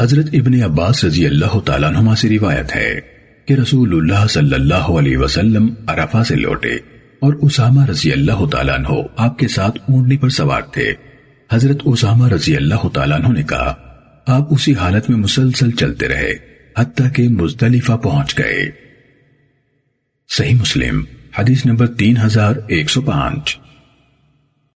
حضرت ابن عباس رضی اللہ تعالیٰ نما سے روایت ہے کہ رسول اللہ صلی اللہ علیہ وسلم عرفہ سے لوٹے اور اسامہ رضی اللہ تعالیٰ عنہ آپ کے ساتھ اونٹنی پر سوار تھے۔ حضرت اسامہ رضی اللہ تعالیٰ عنہ نے کہا، آپ اسی حالت میں مسلسل چلتے رہے، حتیٰ کہ مزدلفہ پہنچ گئے۔ صحیح مسلم، حدیث نمبر تین ہزار ایک سو پانچ۔